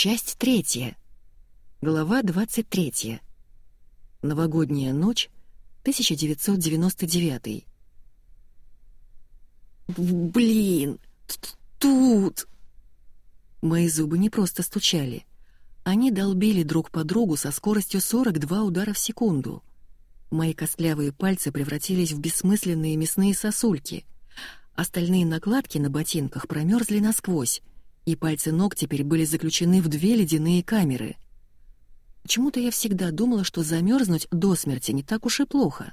Часть третья. Глава 23. Новогодняя ночь, 1999. Блин, тут... Мои зубы не просто стучали. Они долбили друг по другу со скоростью 42 удара в секунду. Мои костлявые пальцы превратились в бессмысленные мясные сосульки. Остальные накладки на ботинках промерзли насквозь, и пальцы ног теперь были заключены в две ледяные камеры. Почему-то я всегда думала, что замерзнуть до смерти не так уж и плохо.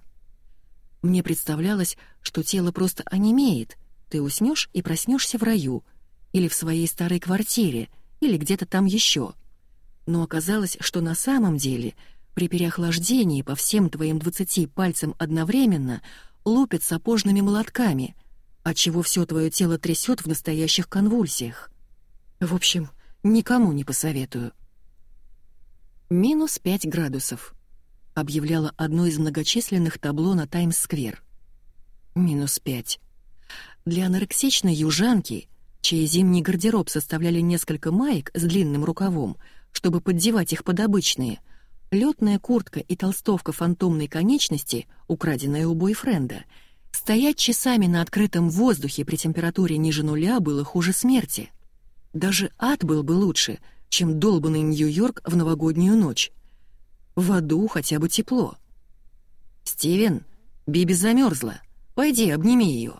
Мне представлялось, что тело просто онемеет, ты уснешь и проснешься в раю, или в своей старой квартире, или где-то там еще. Но оказалось, что на самом деле при переохлаждении по всем твоим двадцати пальцам одновременно лупят сапожными молотками, отчего все твое тело трясет в настоящих конвульсиях. В общем, никому не посоветую. «Минус пять градусов», — объявляло одно из многочисленных табло на Таймс-сквер. «Минус пять». Для анорексичной южанки, чей зимний гардероб составляли несколько маек с длинным рукавом, чтобы поддевать их под обычные, летная куртка и толстовка фантомной конечности, украденная у бойфренда, стоять часами на открытом воздухе при температуре ниже нуля было хуже смерти. Даже ад был бы лучше, чем долбанный Нью-Йорк в новогоднюю ночь. В аду хотя бы тепло. «Стивен, Биби замерзла. Пойди, обними ее.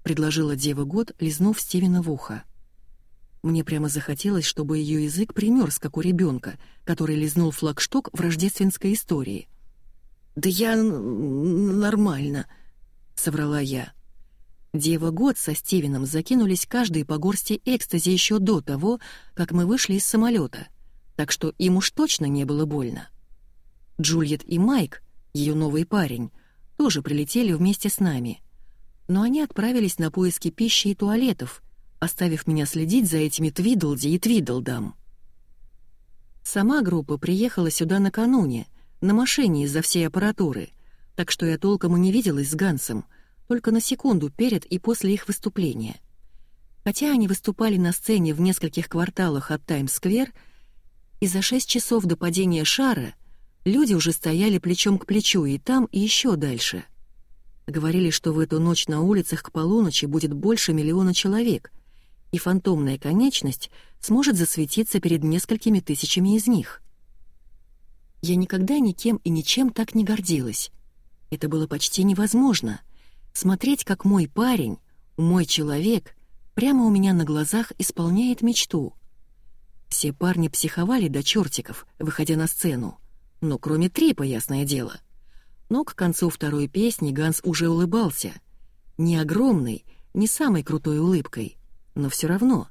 — предложила Дева Год, лизнув Стивена в ухо. Мне прямо захотелось, чтобы ее язык примерз, как у ребенка, который лизнул флагшток в рождественской истории. «Да я нормально», — соврала я. Дева Год со Стивеном закинулись каждый по горсти экстази еще до того, как мы вышли из самолета, так что им уж точно не было больно. Джульет и Майк, ее новый парень, тоже прилетели вместе с нами — но они отправились на поиски пищи и туалетов, оставив меня следить за этими Твидлди и Твидлдам. Сама группа приехала сюда накануне, на машине из-за всей аппаратуры, так что я толком и не виделась с Гансом, только на секунду перед и после их выступления. Хотя они выступали на сцене в нескольких кварталах от Таймс-сквер, и за шесть часов до падения шара люди уже стояли плечом к плечу и там, и еще дальше — Говорили, что в эту ночь на улицах к полуночи будет больше миллиона человек, и фантомная конечность сможет засветиться перед несколькими тысячами из них. Я никогда никем и ничем так не гордилась. Это было почти невозможно. Смотреть, как мой парень, мой человек, прямо у меня на глазах исполняет мечту. Все парни психовали до чертиков, выходя на сцену. Но кроме Трипа, ясное дело — но к концу второй песни Ганс уже улыбался. Не огромной, не самой крутой улыбкой, но все равно.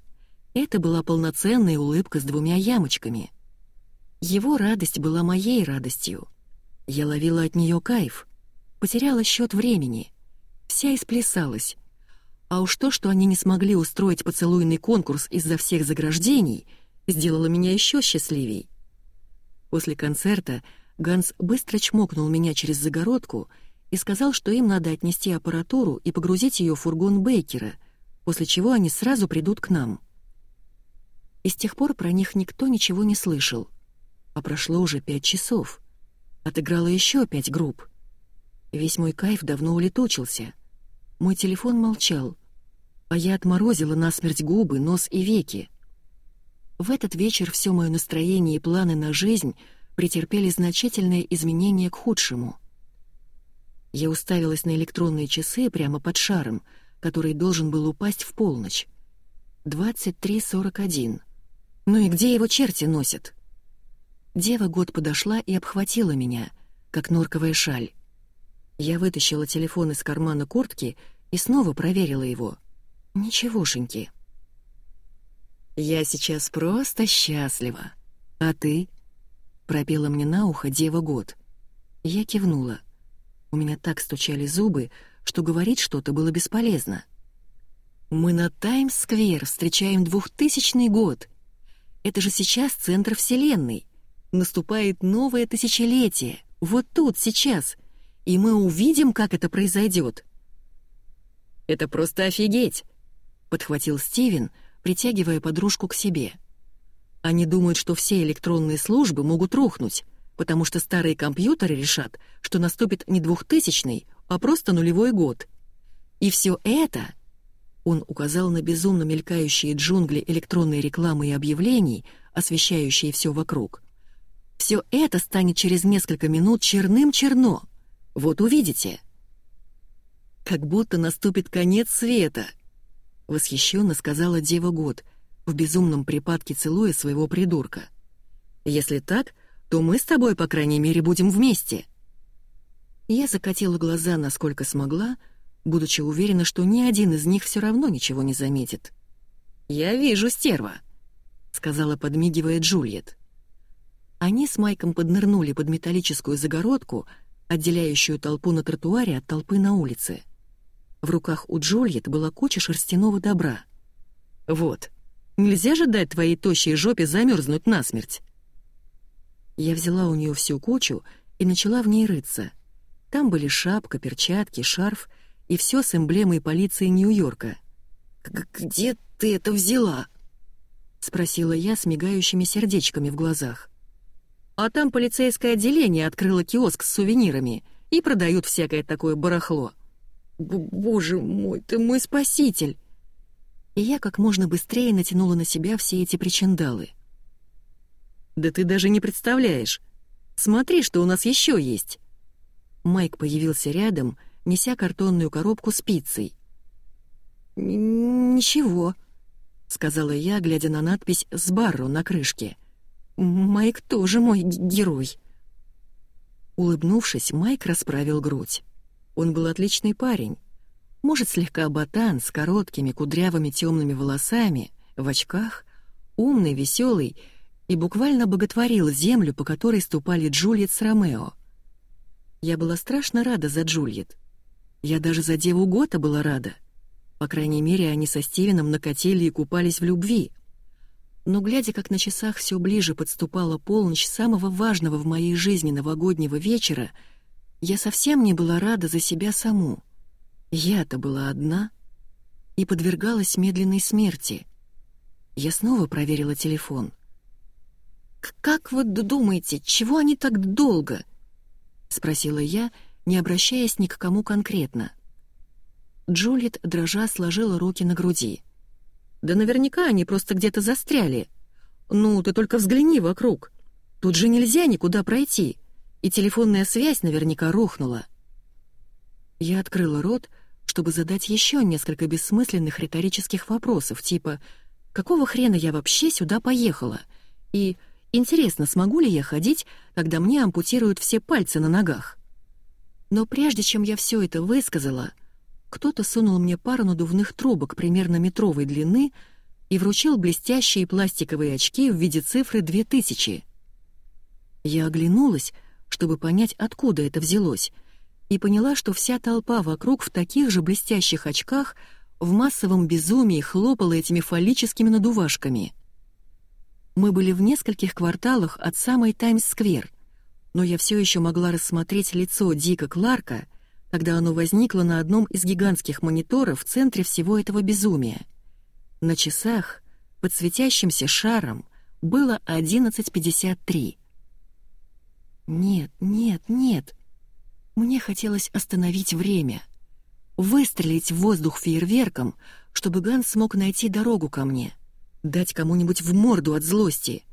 Это была полноценная улыбка с двумя ямочками. Его радость была моей радостью. Я ловила от нее кайф, потеряла счет времени, вся исплясалась. А уж то, что они не смогли устроить поцелуйный конкурс из-за всех заграждений, сделало меня еще счастливей. После концерта Ганс быстро чмокнул меня через загородку и сказал, что им надо отнести аппаратуру и погрузить ее в фургон Бейкера, после чего они сразу придут к нам. И с тех пор про них никто ничего не слышал. А прошло уже пять часов. Отыграло еще пять групп. Весь мой кайф давно улетучился. Мой телефон молчал, а я отморозила насмерть губы, нос и веки. В этот вечер все мое настроение и планы на жизнь — претерпели значительные изменения к худшему. Я уставилась на электронные часы прямо под шаром, который должен был упасть в полночь. 23.41. Ну и где его черти носят? Дева год подошла и обхватила меня, как норковая шаль. Я вытащила телефон из кармана куртки и снова проверила его. Ничегошеньки. «Я сейчас просто счастлива. А ты?» пропела мне на ухо дева год. Я кивнула. У меня так стучали зубы, что говорить что-то было бесполезно. «Мы на Таймс-сквер встречаем двухтысячный год. Это же сейчас центр Вселенной. Наступает новое тысячелетие. Вот тут, сейчас. И мы увидим, как это произойдет. «Это просто офигеть!» — подхватил Стивен, притягивая подружку к себе. Они думают, что все электронные службы могут рухнуть, потому что старые компьютеры решат, что наступит не двухтысячный, а просто нулевой год. И все это, он указал на безумно мелькающие джунгли электронной рекламы и объявлений, освещающие все вокруг. Все это станет через несколько минут черным-черно. Вот увидите. Как будто наступит конец света, восхищенно сказала Дева Год, в безумном припадке целуя своего придурка. Если так, то мы с тобой, по крайней мере, будем вместе». Я закатила глаза, насколько смогла, будучи уверена, что ни один из них все равно ничего не заметит. «Я вижу, стерва», — сказала, подмигивая Джульет. Они с Майком поднырнули под металлическую загородку, отделяющую толпу на тротуаре от толпы на улице. В руках у Джульет была куча шерстяного добра. «Вот, нельзя же дать твоей тощей жопе замерзнуть насмерть!» Я взяла у нее всю кучу и начала в ней рыться. Там были шапка, перчатки, шарф и все с эмблемой полиции Нью-Йорка. «Где ты это взяла?» — спросила я с мигающими сердечками в глазах. «А там полицейское отделение открыло киоск с сувенирами и продают всякое такое барахло». «Боже мой, ты мой спаситель!» И я как можно быстрее натянула на себя все эти причиндалы — да ты даже не представляешь. Смотри, что у нас еще есть. Майк появился рядом, неся картонную коробку с пиццей. «Ничего», — сказала я, глядя на надпись «Сбарро» на крышке. «Майк тоже мой герой». Улыбнувшись, Майк расправил грудь. Он был отличный парень. Может, слегка ботан, с короткими кудрявыми темными волосами, в очках, умный, веселый и буквально боготворил землю, по которой ступали Джульет с Ромео. Я была страшно рада за Джульет. Я даже за Деву Гота была рада. По крайней мере, они со Стивеном накатили и купались в любви. Но глядя, как на часах все ближе подступала полночь самого важного в моей жизни новогоднего вечера, я совсем не была рада за себя саму. Я-то была одна и подвергалась медленной смерти. Я снова проверила телефон. «Как вы думаете, чего они так долго?» — спросила я, не обращаясь ни к кому конкретно. Джулит, дрожа, сложила руки на груди. «Да наверняка они просто где-то застряли. Ну, ты только взгляни вокруг. Тут же нельзя никуда пройти, и телефонная связь наверняка рухнула». Я открыла рот, чтобы задать еще несколько бессмысленных риторических вопросов, типа «Какого хрена я вообще сюда поехала?» и Интересно, смогу ли я ходить, когда мне ампутируют все пальцы на ногах? Но прежде чем я все это высказала, кто-то сунул мне пару надувных трубок примерно метровой длины и вручил блестящие пластиковые очки в виде цифры 2000. Я оглянулась, чтобы понять, откуда это взялось, и поняла, что вся толпа вокруг в таких же блестящих очках в массовом безумии хлопала этими фаллическими надувашками — мы были в нескольких кварталах от самой Таймс-сквер, но я все еще могла рассмотреть лицо Дика Кларка, когда оно возникло на одном из гигантских мониторов в центре всего этого безумия. На часах, под светящимся шаром, было 11.53. Нет, нет, нет. Мне хотелось остановить время. Выстрелить в воздух фейерверком, чтобы Ганс смог найти дорогу ко мне — дать кому-нибудь в морду от злости.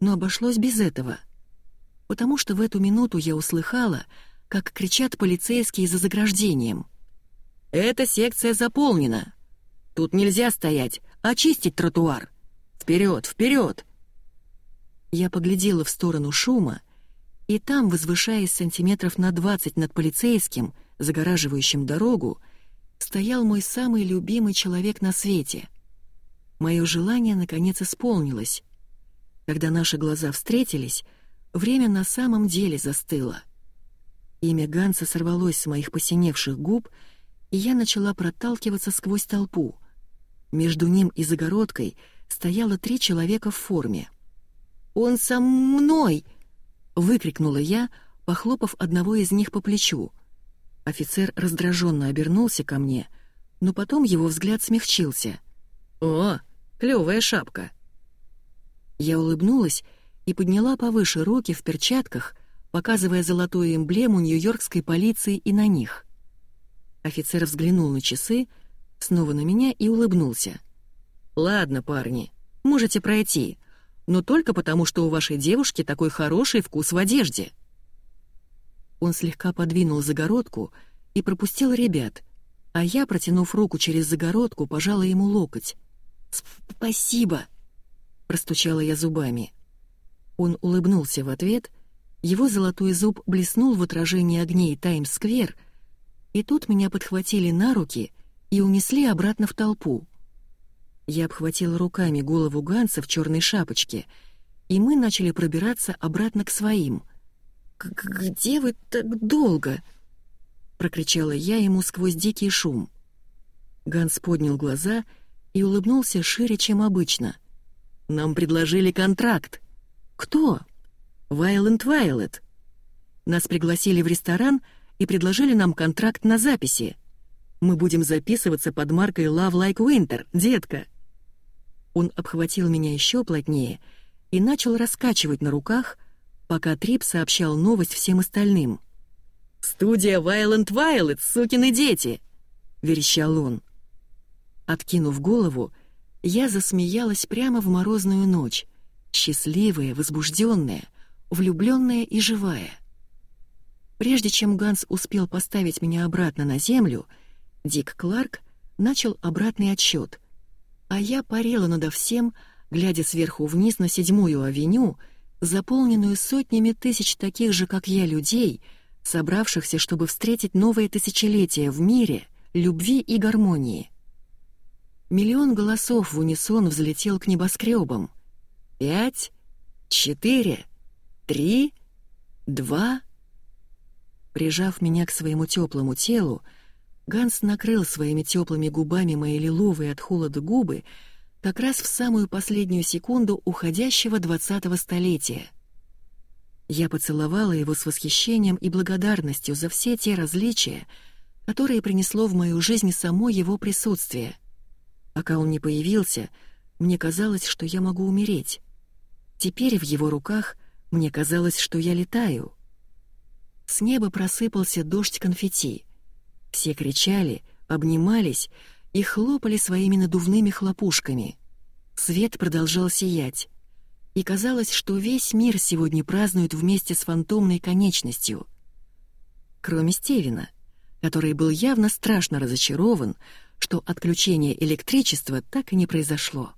Но обошлось без этого. Потому что в эту минуту я услыхала, как кричат полицейские за заграждением. «Эта секция заполнена! Тут нельзя стоять, очистить тротуар! Вперед, вперед!» Я поглядела в сторону шума, и там, возвышаясь сантиметров на двадцать над полицейским, загораживающим дорогу, стоял мой самый любимый человек на свете — Мое желание наконец исполнилось. Когда наши глаза встретились, время на самом деле застыло. Имя Ганса сорвалось с моих посиневших губ, и я начала проталкиваться сквозь толпу. Между ним и загородкой стояло три человека в форме. «Он со мной!» — выкрикнула я, похлопав одного из них по плечу. Офицер раздраженно обернулся ко мне, но потом его взгляд смягчился. «О, Клевая шапка». Я улыбнулась и подняла повыше руки в перчатках, показывая золотую эмблему нью-йоркской полиции и на них. Офицер взглянул на часы, снова на меня и улыбнулся. «Ладно, парни, можете пройти, но только потому, что у вашей девушки такой хороший вкус в одежде». Он слегка подвинул загородку и пропустил ребят, а я, протянув руку через загородку, пожала ему локоть. «Спасибо!» — простучала я зубами. Он улыбнулся в ответ, его золотой зуб блеснул в отражении огней Таймс-сквер, и тут меня подхватили на руки и унесли обратно в толпу. Я обхватила руками голову Ганса в черной шапочке, и мы начали пробираться обратно к своим. «Где вы так долго?» — прокричала я ему сквозь дикий шум. Ганс поднял глаза и улыбнулся шире, чем обычно. «Нам предложили контракт». «Кто?» «Вайлент Вайлет». Нас пригласили в ресторан и предложили нам контракт на записи. Мы будем записываться под маркой Love Like Winter, детка. Он обхватил меня еще плотнее и начал раскачивать на руках, пока Трип сообщал новость всем остальным. «Студия Violent Violet, сукины дети!» — верещал он. Откинув голову, я засмеялась прямо в морозную ночь, счастливая, возбужденная, влюбленная и живая. Прежде чем Ганс успел поставить меня обратно на землю, Дик Кларк начал обратный отсчет, а я парила надо всем, глядя сверху вниз на седьмую авеню, заполненную сотнями тысяч таких же, как я, людей, собравшихся, чтобы встретить новое тысячелетие в мире, любви и гармонии. Миллион голосов в унисон взлетел к небоскребам. Пять, четыре, три, два. Прижав меня к своему теплому телу, Ганс накрыл своими теплыми губами мои лиловые от холода губы как раз в самую последнюю секунду уходящего двадцатого столетия. Я поцеловала его с восхищением и благодарностью за все те различия, которые принесло в мою жизнь само его присутствие. Пока он не появился, мне казалось, что я могу умереть. Теперь в его руках мне казалось, что я летаю. С неба просыпался дождь конфетти — все кричали, обнимались и хлопали своими надувными хлопушками. Свет продолжал сиять. И казалось, что весь мир сегодня празднует вместе с фантомной конечностью. Кроме Стивена, который был явно страшно разочарован, что отключение электричества так и не произошло.